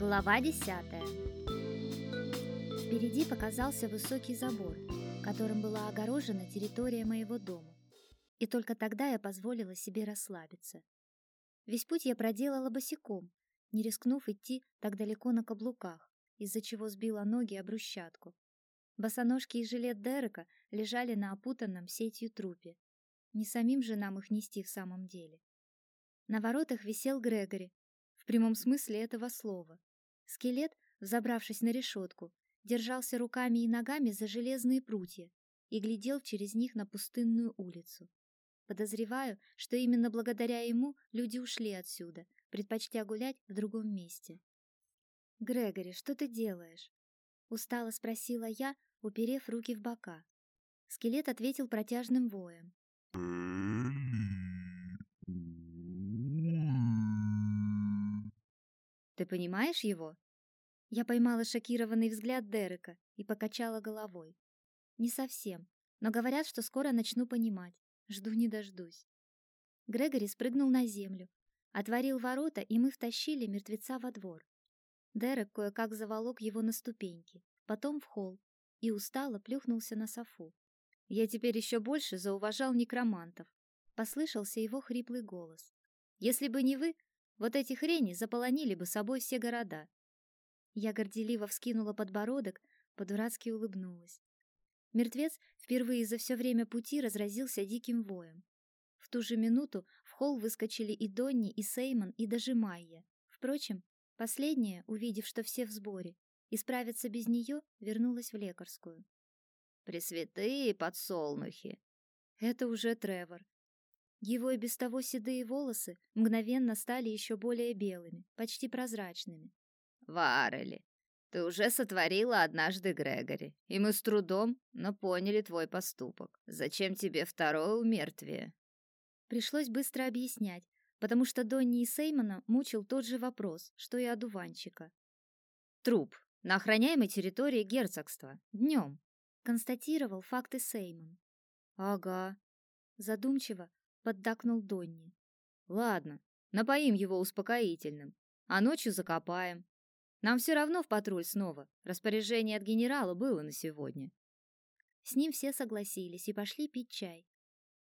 Глава десятая. Впереди показался высокий забор, которым была огорожена территория моего дома. И только тогда я позволила себе расслабиться. Весь путь я проделала босиком, не рискнув идти так далеко на каблуках, из-за чего сбила ноги об брусчатку. Босоножки и жилет Дерека лежали на опутанном сетью трупе. Не самим же нам их нести в самом деле. На воротах висел Грегори, в прямом смысле этого слова. Скелет, взобравшись на решетку, держался руками и ногами за железные прутья и глядел через них на пустынную улицу. Подозреваю, что именно благодаря ему люди ушли отсюда, предпочтя гулять в другом месте. «Грегори, что ты делаешь?» Устало спросила я, уперев руки в бока. Скелет ответил протяжным воем. Ты понимаешь его? Я поймала шокированный взгляд Дерека и покачала головой. Не совсем, но говорят, что скоро начну понимать. Жду не дождусь. Грегори спрыгнул на землю, отворил ворота, и мы втащили мертвеца во двор. Дерек кое-как заволок его на ступеньки, потом в холл и устало плюхнулся на софу. Я теперь еще больше зауважал некромантов. Послышался его хриплый голос. Если бы не вы, вот эти хрени заполонили бы собой все города. Я горделиво вскинула подбородок, по-дурацки улыбнулась. Мертвец впервые за все время пути разразился диким воем. В ту же минуту в холл выскочили и Донни, и Сеймон, и даже Майя. Впрочем, последняя, увидев, что все в сборе, и справиться без нее, вернулась в лекарскую. «Пресвятые подсолнухи!» Это уже Тревор. Его и без того седые волосы мгновенно стали еще более белыми, почти прозрачными. «Варели, ты уже сотворила однажды Грегори, и мы с трудом, но поняли твой поступок. Зачем тебе второе умертвие?» Пришлось быстро объяснять, потому что Донни и Сеймона мучил тот же вопрос, что и одуванчика. «Труп на охраняемой территории герцогства. Днем», — констатировал факты Сеймон. «Ага», — задумчиво поддакнул Донни. Ладно, напоим его успокоительным, а ночью закопаем. Нам все равно в патруль снова. Распоряжение от генерала было на сегодня. С ним все согласились и пошли пить чай.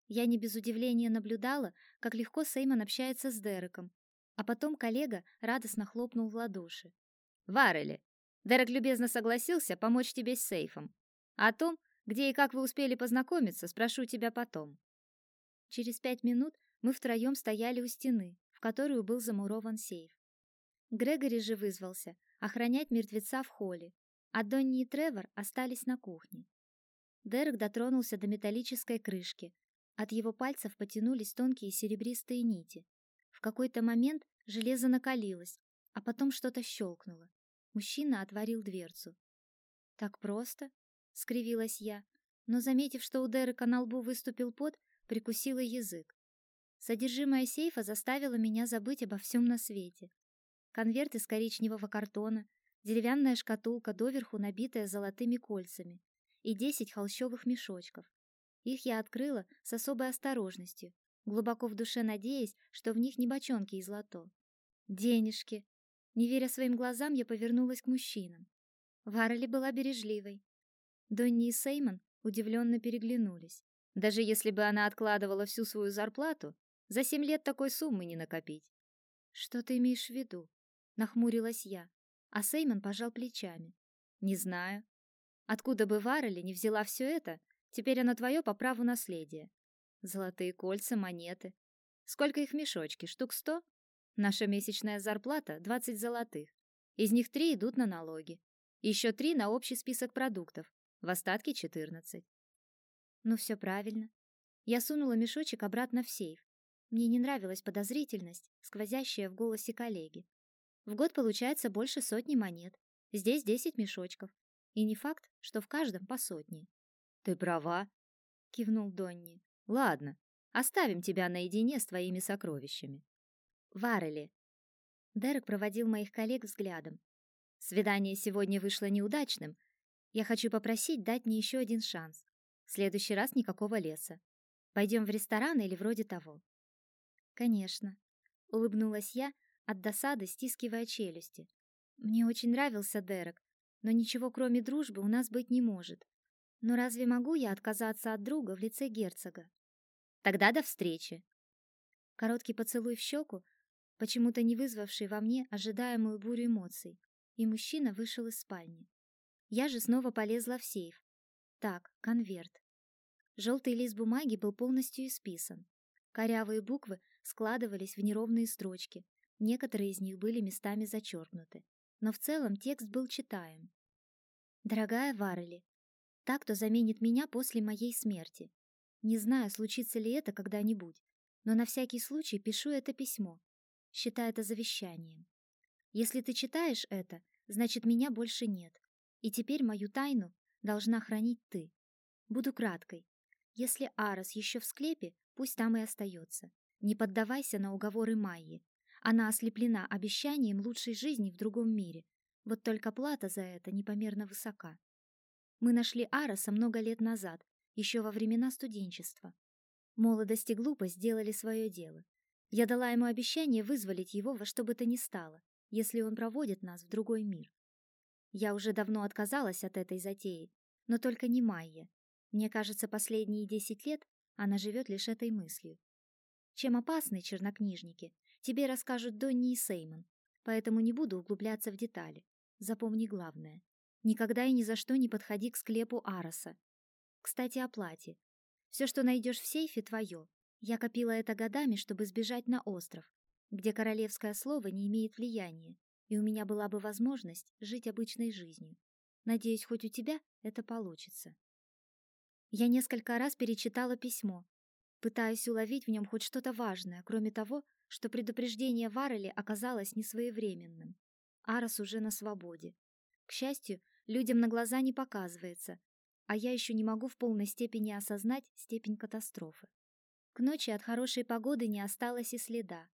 Я не без удивления наблюдала, как легко Сеймон общается с Дереком, а потом коллега радостно хлопнул в ладоши. «Варели, Дерек любезно согласился помочь тебе с сейфом. О том, где и как вы успели познакомиться, спрошу тебя потом». Через пять минут мы втроем стояли у стены, в которую был замурован сейф. Грегори же вызвался охранять мертвеца в холле, а Донни и Тревор остались на кухне. Дерек дотронулся до металлической крышки. От его пальцев потянулись тонкие серебристые нити. В какой-то момент железо накалилось, а потом что-то щелкнуло. Мужчина отворил дверцу. «Так просто?» — скривилась я, но, заметив, что у Дерека на лбу выступил пот, прикусила язык. Содержимое сейфа заставило меня забыть обо всем на свете. Конверт из коричневого картона, деревянная шкатулка, доверху набитая золотыми кольцами, и десять холщовых мешочков. Их я открыла с особой осторожностью, глубоко в душе надеясь, что в них не бочонки и злато. Денежки. Не веря своим глазам, я повернулась к мужчинам. Варли была бережливой. Донни и Сеймон удивленно переглянулись. Даже если бы она откладывала всю свою зарплату, за семь лет такой суммы не накопить. Что ты имеешь в виду? Нахмурилась я, а Сеймон пожал плечами. Не знаю. Откуда бы Варели не взяла все это, теперь оно твое по праву наследия. Золотые кольца, монеты. Сколько их в мешочке? Штук сто? Наша месячная зарплата — двадцать золотых. Из них три идут на налоги. Еще три на общий список продуктов. В остатке четырнадцать. Ну все правильно. Я сунула мешочек обратно в сейф. Мне не нравилась подозрительность, сквозящая в голосе коллеги. В год получается больше сотни монет. Здесь десять мешочков. И не факт, что в каждом по сотне. Ты права, кивнул Донни. Ладно, оставим тебя наедине с твоими сокровищами. Варели. Дерек проводил моих коллег взглядом. Свидание сегодня вышло неудачным. Я хочу попросить дать мне еще один шанс. Следующий раз никакого леса. Пойдем в ресторан или вроде того. Конечно, улыбнулась я, от досады стискивая челюсти. Мне очень нравился Дерек, но ничего кроме дружбы у нас быть не может. Но разве могу я отказаться от друга в лице герцога? Тогда до встречи. Короткий поцелуй в щеку, почему-то не вызвавший во мне ожидаемую бурю эмоций, и мужчина вышел из спальни. Я же снова полезла в сейф. Так, конверт. Желтый лист бумаги был полностью исписан. Корявые буквы складывались в неровные строчки, некоторые из них были местами зачеркнуты, но в целом текст был читаем. «Дорогая Варели, так, кто заменит меня после моей смерти. Не знаю, случится ли это когда-нибудь, но на всякий случай пишу это письмо. Считай это завещанием. Если ты читаешь это, значит, меня больше нет. И теперь мою тайну должна хранить ты. Буду краткой. Если Арас еще в склепе, пусть там и остается. Не поддавайся на уговоры Майи. Она ослеплена обещанием лучшей жизни в другом мире. Вот только плата за это непомерно высока. Мы нашли Араса много лет назад, еще во времена студенчества. Молодость и глупость сделали свое дело. Я дала ему обещание вызволить его во что бы то ни стало, если он проводит нас в другой мир. Я уже давно отказалась от этой затеи, но только не Майя. Мне кажется, последние десять лет она живет лишь этой мыслью. Чем опасны чернокнижники, тебе расскажут Донни и Сеймон, поэтому не буду углубляться в детали. Запомни главное. Никогда и ни за что не подходи к склепу Араса. Кстати, о плате. Все, что найдешь в сейфе, твое. Я копила это годами, чтобы сбежать на остров, где королевское слово не имеет влияния, и у меня была бы возможность жить обычной жизнью. Надеюсь, хоть у тебя это получится. Я несколько раз перечитала письмо, пытаясь уловить в нем хоть что-то важное, кроме того, что предупреждение Варели оказалось несвоевременным. Арас уже на свободе. К счастью, людям на глаза не показывается, а я еще не могу в полной степени осознать степень катастрофы. К ночи от хорошей погоды не осталось и следа.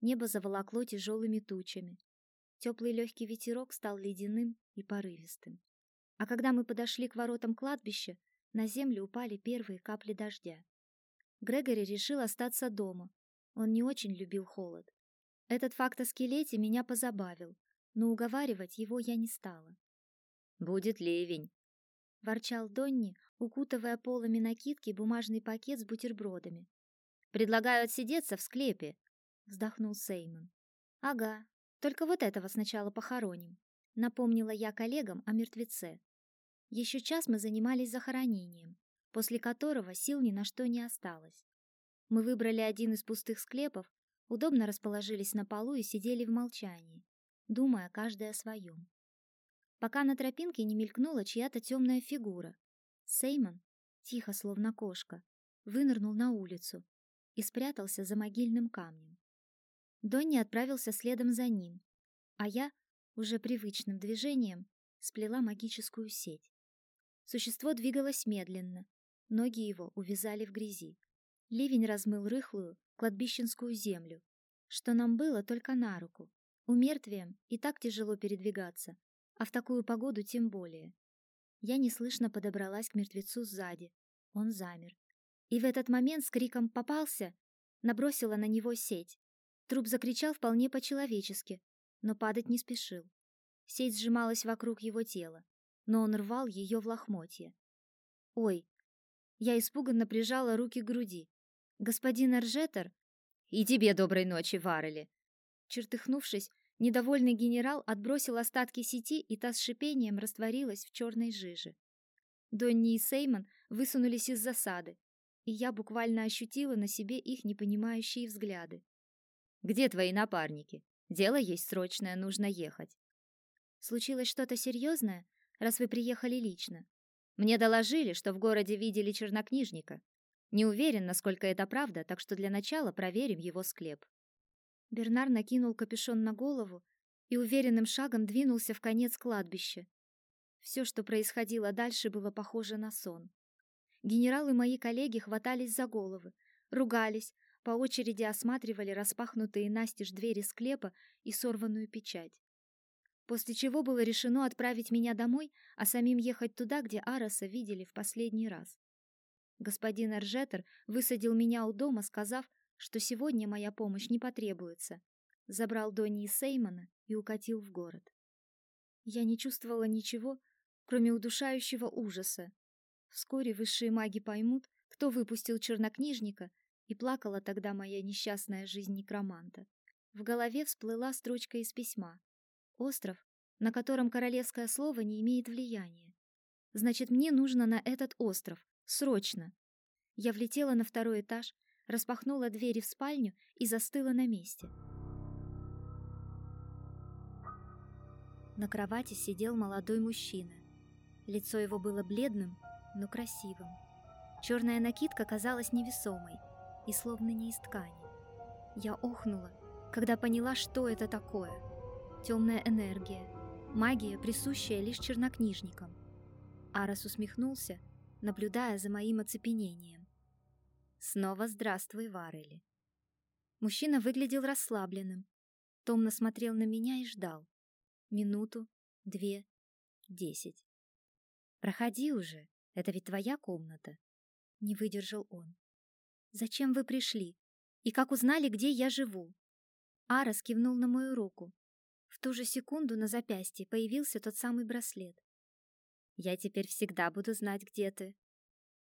Небо заволокло тяжелыми тучами. Теплый легкий ветерок стал ледяным и порывистым. А когда мы подошли к воротам кладбища, на землю упали первые капли дождя. Грегори решил остаться дома. Он не очень любил холод. Этот факт о скелете меня позабавил, но уговаривать его я не стала. «Будет ливень», — ворчал Донни, укутывая полами накидки бумажный пакет с бутербродами. «Предлагаю отсидеться в склепе», — вздохнул Сеймон. «Ага, только вот этого сначала похороним», — напомнила я коллегам о мертвеце. Еще час мы занимались захоронением, после которого сил ни на что не осталось. Мы выбрали один из пустых склепов, удобно расположились на полу и сидели в молчании думая каждый о своем. Пока на тропинке не мелькнула чья-то темная фигура. Сеймон, тихо, словно кошка, вынырнул на улицу и спрятался за могильным камнем. Донни отправился следом за ним, а я, уже привычным движением, сплела магическую сеть. Существо двигалось медленно, ноги его увязали в грязи. Ливень размыл рыхлую кладбищенскую землю, что нам было только на руку. У мертвиям и так тяжело передвигаться, а в такую погоду тем более. Я неслышно подобралась к мертвецу сзади. Он замер. И в этот момент с криком «Попался!» набросила на него сеть. Труп закричал вполне по-человечески, но падать не спешил. Сеть сжималась вокруг его тела, но он рвал ее в лохмотья. «Ой!» Я испуганно прижала руки к груди. «Господин Аржетер?» «И тебе доброй ночи, Варели!» Чертыхнувшись, недовольный генерал отбросил остатки сети, и та с шипением растворилась в черной жиже. Донни и Сеймон высунулись из засады, и я буквально ощутила на себе их непонимающие взгляды. «Где твои напарники? Дело есть срочное, нужно ехать». «Случилось что-то серьезное, раз вы приехали лично?» «Мне доложили, что в городе видели чернокнижника. Не уверен, насколько это правда, так что для начала проверим его склеп». Бернар накинул капюшон на голову и уверенным шагом двинулся в конец кладбища. Все, что происходило дальше, было похоже на сон. Генералы мои коллеги хватались за головы, ругались, по очереди осматривали распахнутые настежь двери склепа и сорванную печать. После чего было решено отправить меня домой, а самим ехать туда, где Араса видели в последний раз. Господин Эржетер высадил меня у дома, сказав, что сегодня моя помощь не потребуется. Забрал Донни и Сеймона и укатил в город. Я не чувствовала ничего, кроме удушающего ужаса. Вскоре высшие маги поймут, кто выпустил чернокнижника, и плакала тогда моя несчастная жизнь некроманта. В голове всплыла строчка из письма. Остров, на котором королевское слово не имеет влияния. Значит, мне нужно на этот остров. Срочно. Я влетела на второй этаж, распахнула двери в спальню и застыла на месте. На кровати сидел молодой мужчина. Лицо его было бледным, но красивым. Черная накидка казалась невесомой и словно не из ткани. Я охнула, когда поняла, что это такое. Темная энергия, магия, присущая лишь чернокнижникам. Арас усмехнулся, наблюдая за моим оцепенением. Снова здравствуй, Варели. Мужчина выглядел расслабленным, томно смотрел на меня и ждал. Минуту, две, десять. Проходи уже, это ведь твоя комната. Не выдержал он. Зачем вы пришли? И как узнали, где я живу? Арас кивнул на мою руку. В ту же секунду на запястье появился тот самый браслет. Я теперь всегда буду знать, где ты.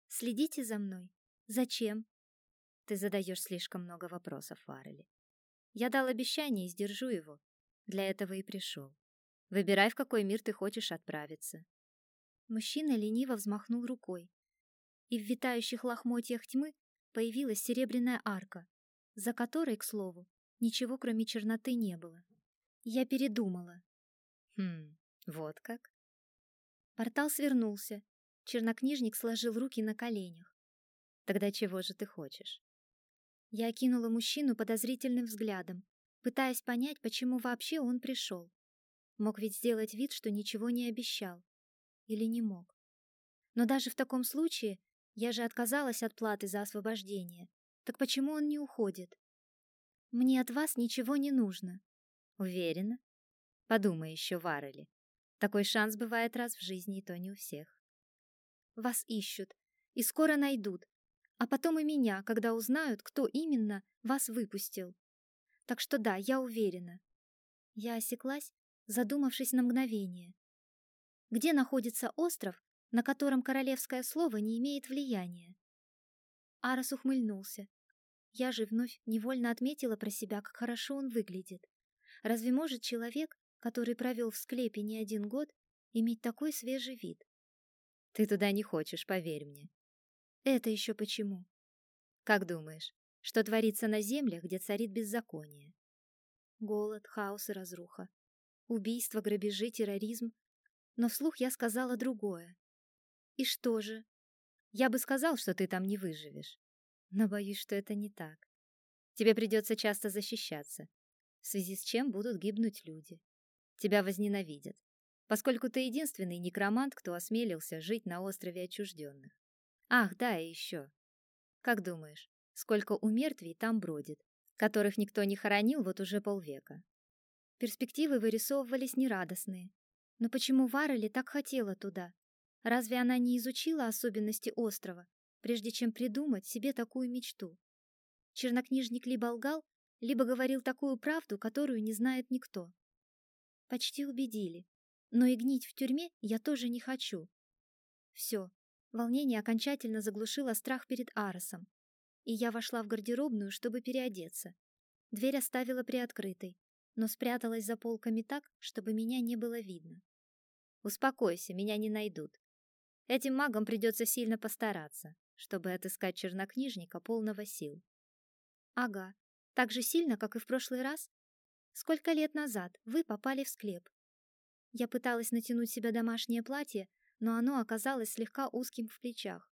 Следите за мной. Зачем? Ты задаешь слишком много вопросов, Фаррелли. Я дал обещание и сдержу его. Для этого и пришел. Выбирай, в какой мир ты хочешь отправиться. Мужчина лениво взмахнул рукой, и в витающих лохмотьях тьмы появилась серебряная арка, за которой, к слову, ничего кроме черноты не было. Я передумала. Хм, вот как? Портал свернулся. Чернокнижник сложил руки на коленях. Тогда чего же ты хочешь? Я окинула мужчину подозрительным взглядом, пытаясь понять, почему вообще он пришел. Мог ведь сделать вид, что ничего не обещал. Или не мог. Но даже в таком случае я же отказалась от платы за освобождение. Так почему он не уходит? Мне от вас ничего не нужно. Уверена? Подумай еще, Варели. Такой шанс бывает раз в жизни, и то не у всех. Вас ищут, и скоро найдут, а потом и меня, когда узнают, кто именно вас выпустил. Так что да, я уверена. Я осеклась, задумавшись на мгновение. Где находится остров, на котором королевское слово не имеет влияния? Арас ухмыльнулся. Я же вновь невольно отметила про себя, как хорошо он выглядит. Разве может человек, который провел в склепе не один год, иметь такой свежий вид. Ты туда не хочешь, поверь мне. Это еще почему? Как думаешь, что творится на землях, где царит беззаконие? Голод, хаос и разруха. Убийство, грабежи, терроризм. Но вслух я сказала другое. И что же? Я бы сказал, что ты там не выживешь. Но боюсь, что это не так. Тебе придется часто защищаться, в связи с чем будут гибнуть люди тебя возненавидят, поскольку ты единственный некромант, кто осмелился жить на острове отчужденных. Ах, да, и еще. Как думаешь, сколько умертвий там бродит, которых никто не хоронил вот уже полвека? Перспективы вырисовывались нерадостные. Но почему Варели так хотела туда? Разве она не изучила особенности острова, прежде чем придумать себе такую мечту? Чернокнижник либо лгал, либо говорил такую правду, которую не знает никто. Почти убедили. Но и гнить в тюрьме я тоже не хочу. Все. Волнение окончательно заглушило страх перед Аросом. И я вошла в гардеробную, чтобы переодеться. Дверь оставила приоткрытой, но спряталась за полками так, чтобы меня не было видно. Успокойся, меня не найдут. Этим магам придется сильно постараться, чтобы отыскать чернокнижника полного сил. Ага, так же сильно, как и в прошлый раз? Сколько лет назад вы попали в склеп? Я пыталась натянуть себе домашнее платье, но оно оказалось слегка узким в плечах.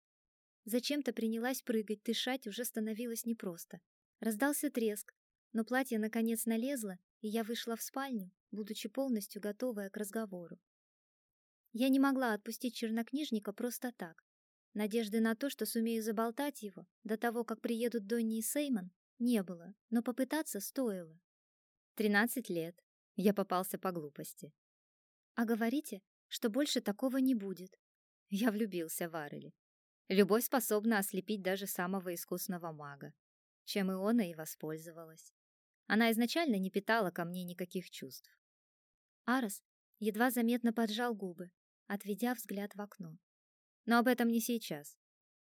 Зачем-то принялась прыгать, дышать уже становилось непросто. Раздался треск, но платье наконец налезло, и я вышла в спальню, будучи полностью готовая к разговору. Я не могла отпустить чернокнижника просто так. Надежды на то, что сумею заболтать его до того, как приедут Донни и Сеймон, не было, но попытаться стоило. Тринадцать лет. Я попался по глупости. А говорите, что больше такого не будет. Я влюбился в Арели. Любовь способна ослепить даже самого искусного мага, чем Иона и воспользовалась. Она изначально не питала ко мне никаких чувств. Арас едва заметно поджал губы, отведя взгляд в окно. Но об этом не сейчас.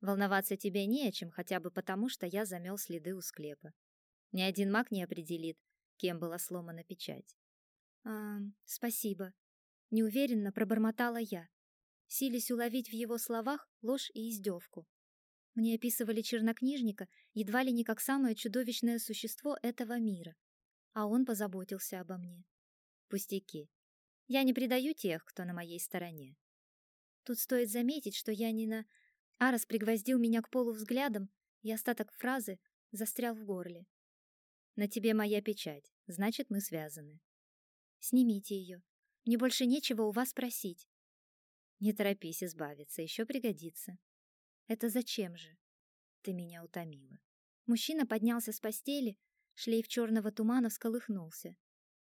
Волноваться тебе не о чем, хотя бы потому, что я замел следы у склепа. Ни один маг не определит, кем была сломана печать. А, спасибо. Неуверенно пробормотала я, силясь уловить в его словах ложь и издевку. Мне описывали чернокнижника едва ли не как самое чудовищное существо этого мира, а он позаботился обо мне. Пустяки. Я не предаю тех, кто на моей стороне. Тут стоит заметить, что я не на... Арас пригвоздил меня к полу взглядом, и остаток фразы застрял в горле. На тебе моя печать, значит, мы связаны. Снимите ее. Мне больше нечего у вас просить. Не торопись избавиться, еще пригодится. Это зачем же? Ты меня утомила. Мужчина поднялся с постели, шлейф черного тумана всколыхнулся.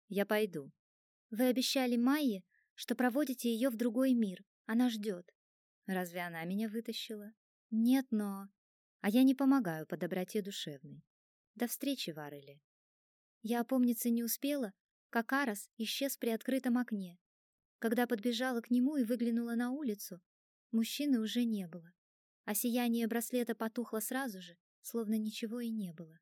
Я пойду. Вы обещали Майе, что проводите ее в другой мир. Она ждет. Разве она меня вытащила? Нет, но... А я не помогаю по доброте душевной. До встречи, Варели. Я опомниться не успела, как Арас исчез при открытом окне. Когда подбежала к нему и выглянула на улицу, мужчины уже не было, а сияние браслета потухло сразу же, словно ничего и не было.